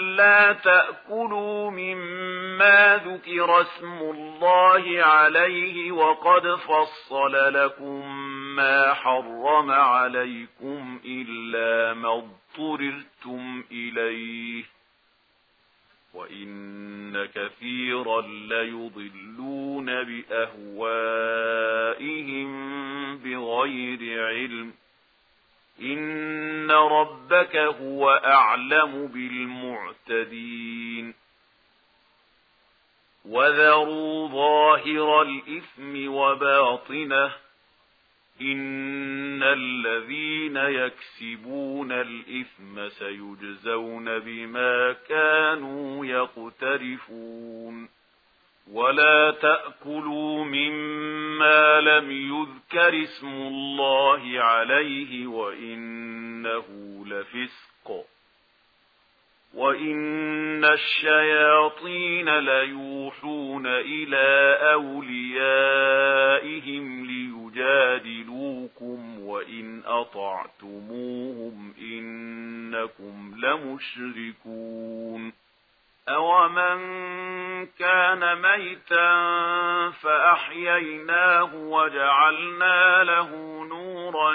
ألا تأكلوا مما ذكر اسم الله عليه وقد فصل لكم ما حرم عليكم إلا ما اضطررتم إليه وإن كثيرا ليضلون بأهوائهم بغير علم إن إن ربك هو أعلم بالمعتدين وذروا ظاهر الإثم وباطنه إن الذين يكسبون الإثم سيجزون بما كانوا يقترفون ولا تأكلوا مما لم يذكر اسم الله عليه وإن إنه لفسق. وإن الشياطين ليوحون إلى أوليائهم ليجادلوكم وإن أطعتموهم إنكم لمشركون. أَوَمَنْ كَانَ مَيْتًا فَأَحْيَيْنَاهُ وَجَعَلْنَا لَهُ نُورًا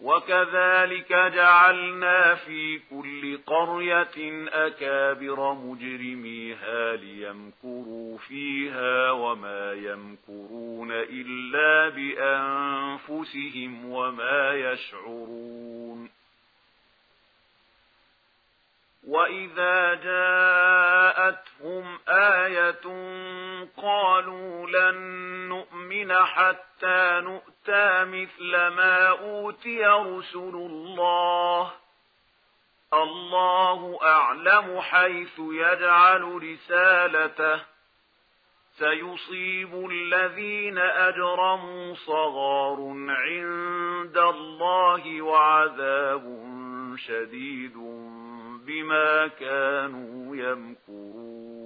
وكذلك جعلنا في كل قرية أكابر مجرميها ليمكروا فيها وما يمكرون إلا بأنفسهم وما يشعرون وَإِذَا جَاءَتْهُمْ آيَةٌ قَالُوا لَن الْمُؤْمِنِينَ حَتَّى نُؤْتَى مِثْلَ مَا أُوتِيَ رُسُلُ اللَّهِ الله أعلم حيث يجعل رسالته سيصيب الذين أجرموا صغار عند الله وعذاب شديد بما كانوا يمكرون